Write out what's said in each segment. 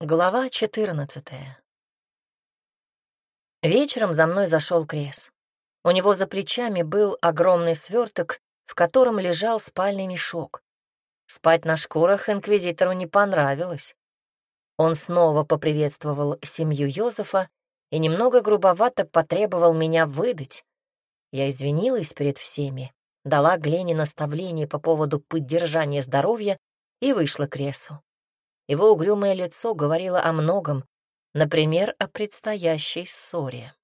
Глава 14 Вечером за мной зашел Крес. У него за плечами был огромный сверток, в котором лежал спальный мешок. Спать на шкурах инквизитору не понравилось. Он снова поприветствовал семью Йозефа и немного грубовато потребовал меня выдать. Я извинилась перед всеми, дала Глене наставление по поводу поддержания здоровья и вышла к Кресу. Его угрюмое лицо говорило о многом, например, о предстоящей ссоре.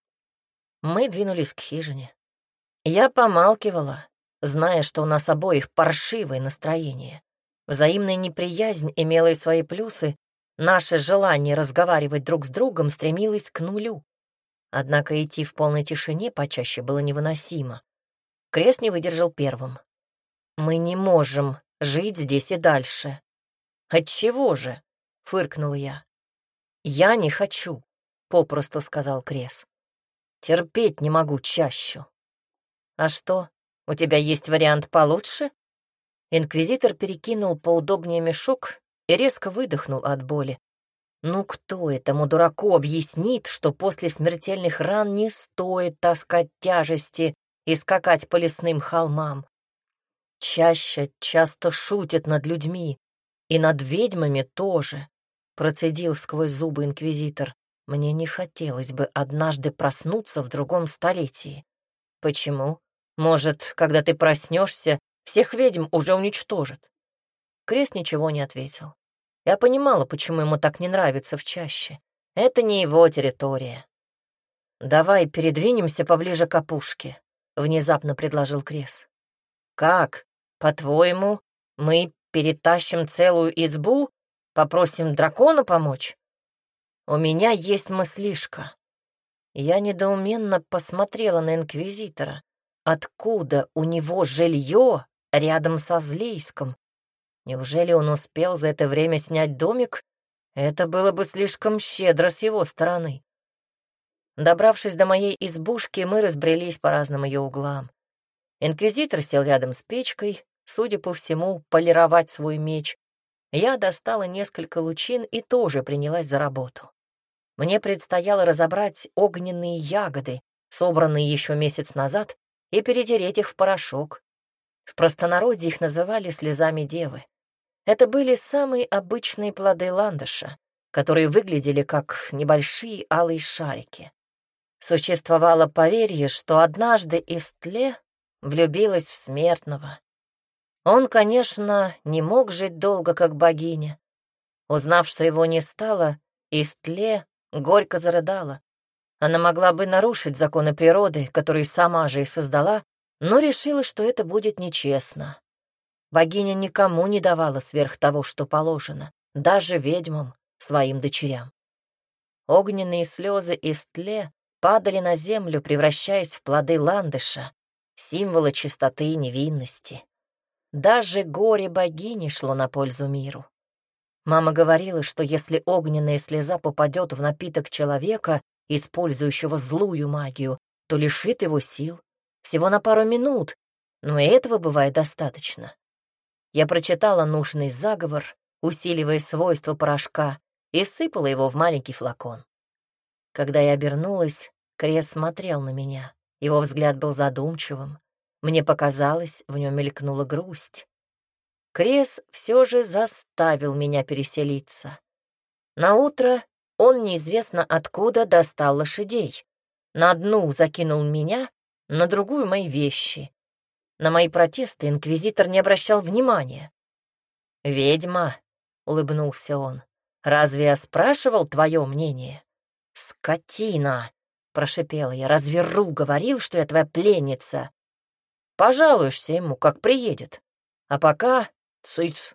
Мы двинулись к хижине. Я помалкивала, зная, что у нас обоих паршивое настроение. Взаимная неприязнь имела и свои плюсы, наше желание разговаривать друг с другом стремилось к нулю. Однако идти в полной тишине почаще было невыносимо. Крест не выдержал первым. «Мы не можем жить здесь и дальше», «Отчего же?» — фыркнул я. «Я не хочу», — попросту сказал Крес. «Терпеть не могу чащу». «А что, у тебя есть вариант получше?» Инквизитор перекинул поудобнее мешок и резко выдохнул от боли. Ну кто этому дураку объяснит, что после смертельных ран не стоит таскать тяжести и скакать по лесным холмам? Чаще часто шутят над людьми, и над ведьмами тоже, процедил сквозь зубы инквизитор. Мне не хотелось бы однажды проснуться в другом столетии. Почему? Может, когда ты проснешься, всех ведьм уже уничтожат? Крест ничего не ответил. Я понимала, почему ему так не нравится в чаще. Это не его территория. «Давай передвинемся поближе к опушке», — внезапно предложил Крес. «Как? По-твоему, мы Перетащим целую избу? Попросим дракона помочь? У меня есть мыслишка. Я недоуменно посмотрела на инквизитора. Откуда у него жилье рядом со Злейском? Неужели он успел за это время снять домик? Это было бы слишком щедро с его стороны. Добравшись до моей избушки, мы разбрелись по разным ее углам. Инквизитор сел рядом с печкой, судя по всему, полировать свой меч, я достала несколько лучин и тоже принялась за работу. Мне предстояло разобрать огненные ягоды, собранные еще месяц назад, и перетереть их в порошок. В простонародье их называли слезами девы. Это были самые обычные плоды ландыша, которые выглядели как небольшие алые шарики. Существовало поверье, что однажды Истле влюбилась в смертного, он, конечно, не мог жить долго, как богиня. Узнав, что его не стало, Истле горько зарыдала. Она могла бы нарушить законы природы, которые сама же и создала, но решила, что это будет нечестно. Богиня никому не давала сверх того, что положено, даже ведьмам, своим дочерям. Огненные слезы Истле падали на землю, превращаясь в плоды ландыша, символа чистоты и невинности. Даже горе богини шло на пользу миру. Мама говорила, что если огненная слеза попадет в напиток человека, использующего злую магию, то лишит его сил. Всего на пару минут, но и этого бывает достаточно. Я прочитала нужный заговор, усиливая свойства порошка, и сыпала его в маленький флакон. Когда я обернулась, Крес смотрел на меня. Его взгляд был задумчивым. Мне показалось, в нем мелькнула грусть. Крес все же заставил меня переселиться. На утро он неизвестно откуда достал лошадей. На одну закинул меня, на другую — мои вещи. На мои протесты инквизитор не обращал внимания. «Ведьма», — улыбнулся он, — «разве я спрашивал твое мнение?» «Скотина!» — прошипела я. «Разве Ру говорил, что я твоя пленница?» Пожалуешься ему, как приедет. А пока цыц.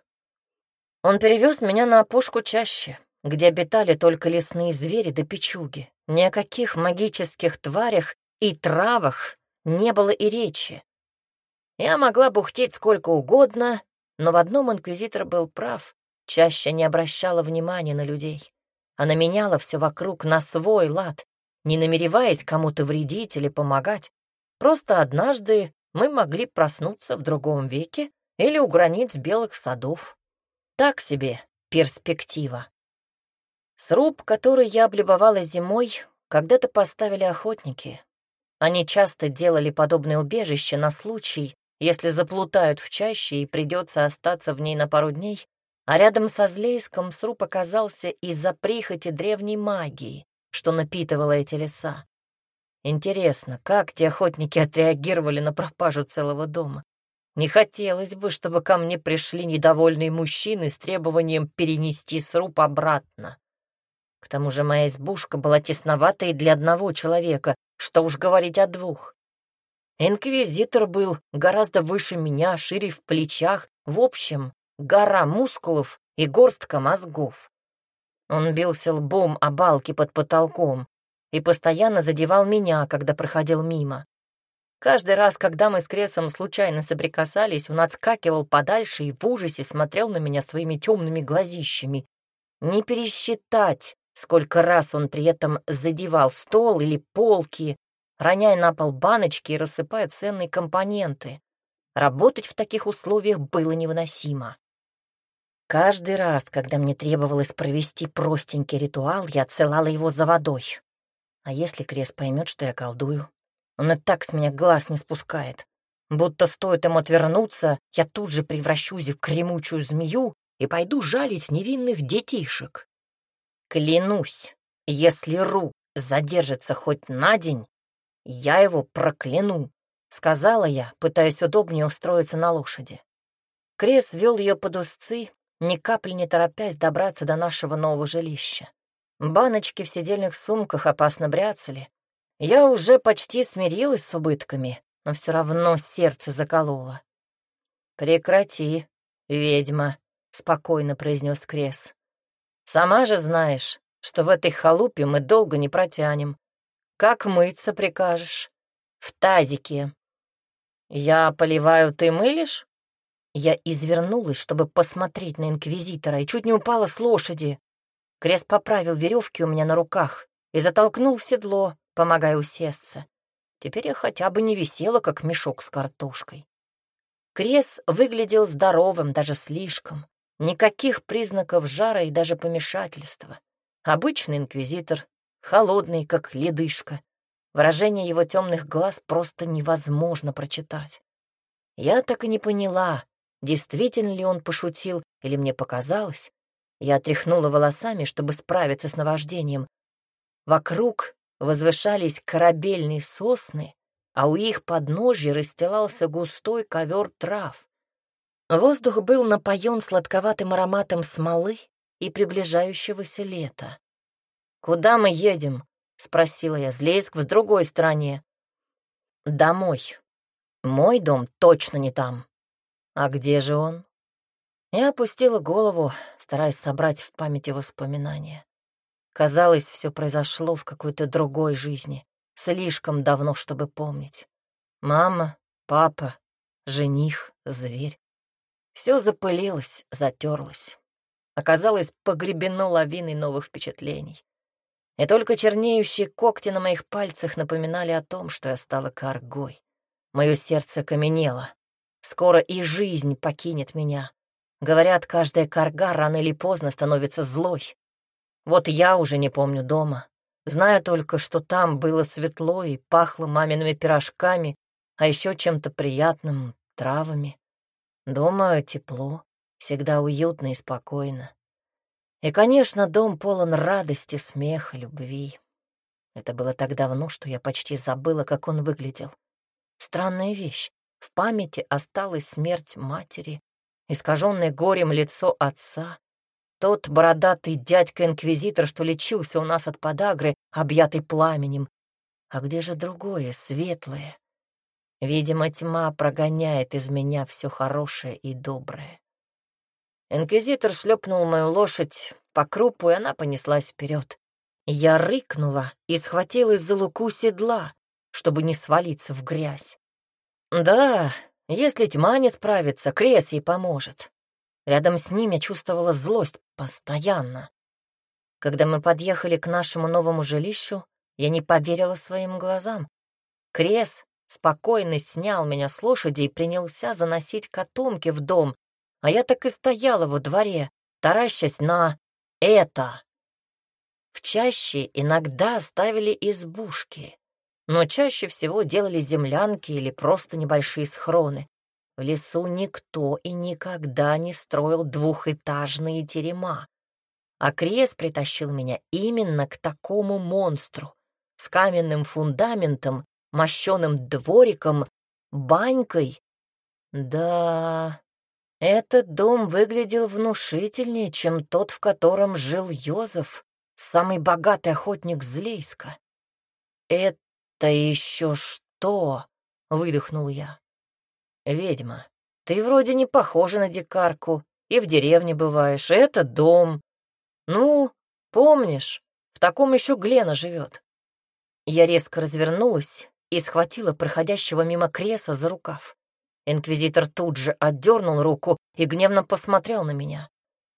Он перевез меня на опушку чаще, где обитали только лесные звери да печуги. Ни о каких магических тварях и травах не было и речи. Я могла бухтеть сколько угодно, но в одном инквизитор был прав. Чаще не обращала внимания на людей. Она меняла все вокруг на свой лад, не намереваясь кому-то вредить или помогать. Просто однажды мы могли проснуться в другом веке или у границ белых садов. Так себе перспектива. Сруб, который я облюбовала зимой, когда-то поставили охотники. Они часто делали подобное убежище на случай, если заплутают в чаще и придется остаться в ней на пару дней, а рядом со Злейском сруб оказался из-за прихоти древней магии, что напитывала эти леса. Интересно, как те охотники отреагировали на пропажу целого дома? Не хотелось бы, чтобы ко мне пришли недовольные мужчины с требованием перенести сруб обратно. К тому же моя избушка была тесноватой для одного человека, что уж говорить о двух. Инквизитор был гораздо выше меня, шире в плечах, в общем, гора мускулов и горстка мозгов. Он бился лбом о балки под потолком и постоянно задевал меня, когда проходил мимо. Каждый раз, когда мы с Кресом случайно соприкасались, он отскакивал подальше и в ужасе смотрел на меня своими темными глазищами. Не пересчитать, сколько раз он при этом задевал стол или полки, роняя на пол баночки и рассыпая ценные компоненты. Работать в таких условиях было невыносимо. Каждый раз, когда мне требовалось провести простенький ритуал, я отсылала его за водой. А если Крес поймет, что я колдую? Он и так с меня глаз не спускает. Будто стоит ему отвернуться, я тут же превращусь в кремучую змею и пойду жалить невинных детишек. Клянусь, если Ру задержится хоть на день, я его прокляну, — сказала я, пытаясь удобнее устроиться на лошади. Крес вел ее под узцы, ни капли не торопясь добраться до нашего нового жилища. Баночки в сидельных сумках опасно бряцали, я уже почти смирилась с убытками, но все равно сердце закололо. «Прекрати, ведьма», — спокойно произнес Крес. «Сама же знаешь, что в этой халупе мы долго не протянем. Как мыться прикажешь? В тазике. Я поливаю, ты мылишь?» Я извернулась, чтобы посмотреть на инквизитора, и чуть не упала с лошади. Крест поправил веревки у меня на руках и затолкнул в седло, помогая усесться. Теперь я хотя бы не висела, как мешок с картошкой. Крес выглядел здоровым, даже слишком. Никаких признаков жара и даже помешательства. Обычный инквизитор, холодный, как ледышка. Выражение его темных глаз просто невозможно прочитать. Я так и не поняла, действительно ли он пошутил или мне показалось. Я отряхнула волосами, чтобы справиться с наваждением. Вокруг возвышались корабельные сосны, а у их подножья расстилался густой ковер трав. Воздух был напоен сладковатым ароматом смолы и приближающегося лета. «Куда мы едем?» — спросила я. «Злейск в другой стране». «Домой. Мой дом точно не там». «А где же он?» Я опустила голову, стараясь собрать в памяти воспоминания. Казалось, все произошло в какой-то другой жизни, слишком давно, чтобы помнить. Мама, папа, жених, зверь. Все запылилось, затерлось. Оказалось, погребено лавиной новых впечатлений. И только чернеющие когти на моих пальцах напоминали о том, что я стала коргой. Мое сердце каменело. Скоро и жизнь покинет меня. Говорят, каждая корга рано или поздно становится злой. Вот я уже не помню дома. Знаю только, что там было светло и пахло мамиными пирожками, а еще чем-то приятным, травами. Дома тепло, всегда уютно и спокойно. И, конечно, дом полон радости, смеха, любви. Это было так давно, что я почти забыла, как он выглядел. Странная вещь. В памяти осталась смерть матери, искаженное горем лицо отца, тот бородатый дядька-инквизитор, что лечился у нас от подагры, объятый пламенем. А где же другое, светлое? Видимо, тьма прогоняет из меня все хорошее и доброе. Инквизитор шлепнул мою лошадь по крупу, и она понеслась вперед. Я рыкнула и схватилась за луку седла, чтобы не свалиться в грязь. Да, если тьма не справится, крес ей поможет. Рядом с ним я чувствовала злость постоянно. Когда мы подъехали к нашему новому жилищу, я не поверила своим глазам. Крес спокойно снял меня с лошади и принялся заносить котомки в дом, а я так и стояла во дворе, таращась на это. в чаще иногда ставили избушки, но чаще всего делали землянки или просто небольшие схроны. В лесу никто и никогда не строил двухэтажные терема. А Крес притащил меня именно к такому монстру с каменным фундаментом, мощеным двориком, банькой. Да, этот дом выглядел внушительнее, чем тот, в котором жил Йозеф, самый богатый охотник Злейска. «Это еще что?» — выдохнул я. «Ведьма, ты вроде не похожа на дикарку, и в деревне бываешь, и это дом. Ну, помнишь, в таком еще Глена живет». Я резко развернулась и схватила проходящего мимо креса за рукав. Инквизитор тут же отдернул руку и гневно посмотрел на меня.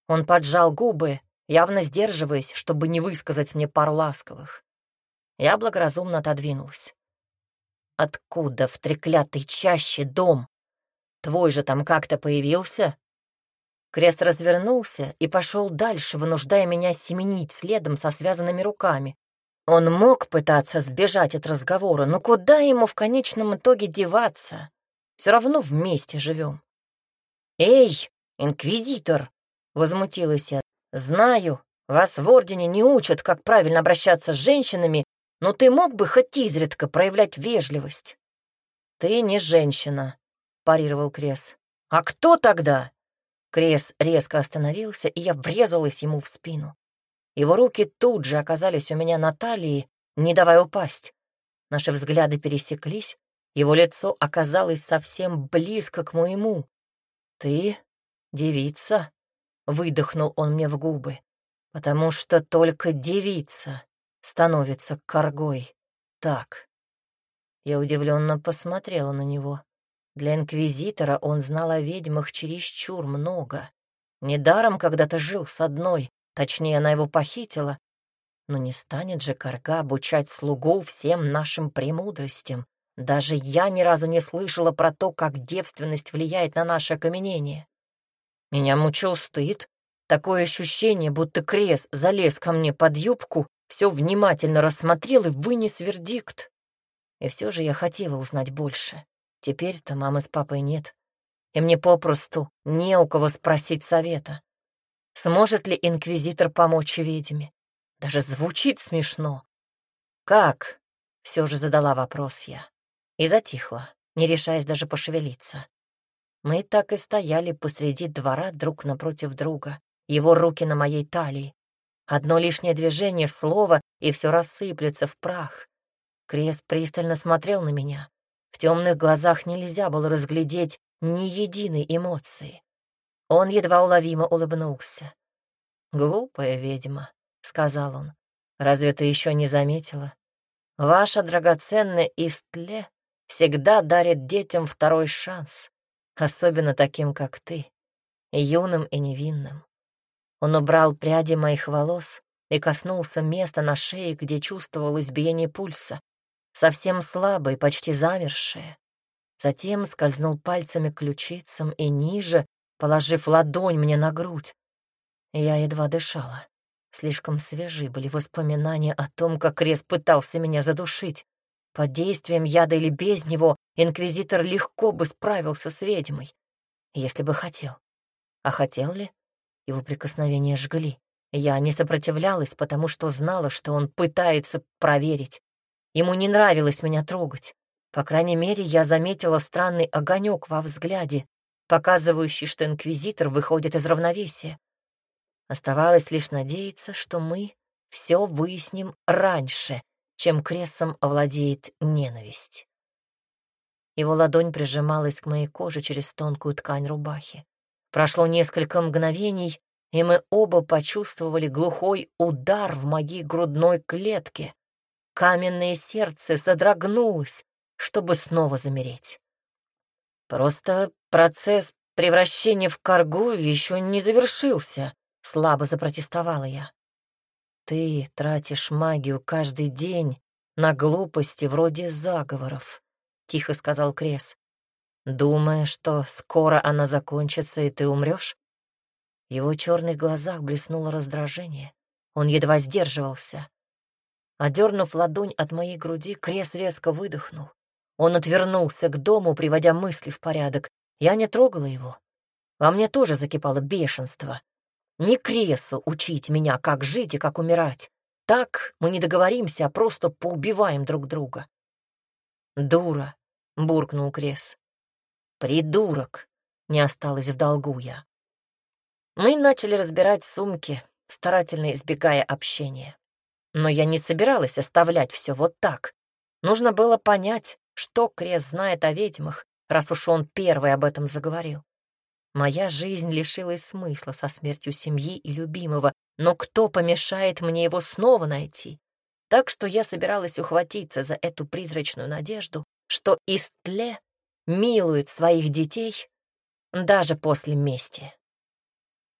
Он поджал губы, явно сдерживаясь, чтобы не высказать мне пару ласковых. Я благоразумно отодвинулась. «Откуда в треклятой чаще дом? Твой же там как-то появился?» Крест развернулся и пошел дальше, вынуждая меня семенить следом со связанными руками. Он мог пытаться сбежать от разговора, но куда ему в конечном итоге деваться? Все равно вместе живем. «Эй, инквизитор!» — возмутилась я. «Знаю, вас в Ордене не учат, как правильно обращаться с женщинами, но ты мог бы хоть изредка проявлять вежливость». «Ты не женщина», — парировал Крес. «А кто тогда?» Крес резко остановился, и я врезалась ему в спину. Его руки тут же оказались у меня на талии, не давая упасть. Наши взгляды пересеклись, его лицо оказалось совсем близко к моему. «Ты девица?» — выдохнул он мне в губы. «Потому что только девица становится коргой. Так». Я удивленно посмотрела на него. Для инквизитора он знал о ведьмах чересчур много. Недаром когда-то жил с одной, точнее, она его похитила. Но не станет же Карга обучать слугу всем нашим премудростям. Даже я ни разу не слышала про то, как девственность влияет на наше окаменение. Меня мучил стыд. Такое ощущение, будто крест залез ко мне под юбку, все внимательно рассмотрел и вынес вердикт. И все же я хотела узнать больше. Теперь-то мамы с папой нет, и мне попросту не у кого спросить совета. Сможет ли инквизитор помочь ведьме? Даже звучит смешно. «Как?» — все же задала вопрос я и затихла, не решаясь даже пошевелиться. Мы так и стояли посреди двора друг напротив друга, его руки на моей талии. Одно лишнее движение, слово, и все рассыплется в прах. Крест пристально смотрел на меня. В темных глазах нельзя было разглядеть ни единой эмоции. Он едва уловимо улыбнулся. «Глупая ведьма», — сказал он. «Разве ты еще не заметила? Ваша драгоценная Истле всегда дарит детям второй шанс, особенно таким, как ты, юным и невинным. Он убрал пряди моих волос и коснулся места на шее, где чувствовал избиение пульса, совсем слабое, почти замершее. Затем скользнул пальцами к ключицам и ниже, положив ладонь мне на грудь. Я едва дышала. Слишком свежи были воспоминания о том, как Рез пытался меня задушить. Под действием яда или без него инквизитор легко бы справился с ведьмой, если бы хотел. А хотел ли? Его прикосновения жгли. Я не сопротивлялась, потому что знала, что он пытается проверить. Ему не нравилось меня трогать. По крайней мере, я заметила странный огонек во взгляде, показывающий, что инквизитор выходит из равновесия. Оставалось лишь надеяться, что мы все выясним раньше, чем Крессом овладеет ненависть. Его ладонь прижималась к моей коже через тонкую ткань рубахи. Прошло несколько мгновений, и мы оба почувствовали глухой удар в моей грудной клетке. Каменное сердце содрогнулось, чтобы снова замереть. Просто процесс превращения в коргу еще не завершился, слабо запротестовала я. Ты тратишь магию каждый день на глупости вроде заговоров, — тихо сказал Крес. Думая, что скоро она закончится, и ты умрешь? Его черных глазах блеснуло раздражение. Он едва сдерживался. Одернув ладонь от моей груди, Крес резко выдохнул. Он отвернулся к дому, приводя мысли в порядок. Я не трогала его. Во мне тоже закипало бешенство. Не Кресу учить меня, как жить и как умирать. Так мы не договоримся, а просто поубиваем друг друга. «Дура», — буркнул Крес. «Придурок», — не осталось в долгу я. Мы начали разбирать сумки, старательно избегая общения. Но я не собиралась оставлять все вот так. Нужно было понять, что Крес знает о ведьмах, раз уж он первый об этом заговорил. Моя жизнь лишилась смысла со смертью семьи и любимого, но кто помешает мне его снова найти? Так что я собиралась ухватиться за эту призрачную надежду, что Истле милует своих детей даже после мести.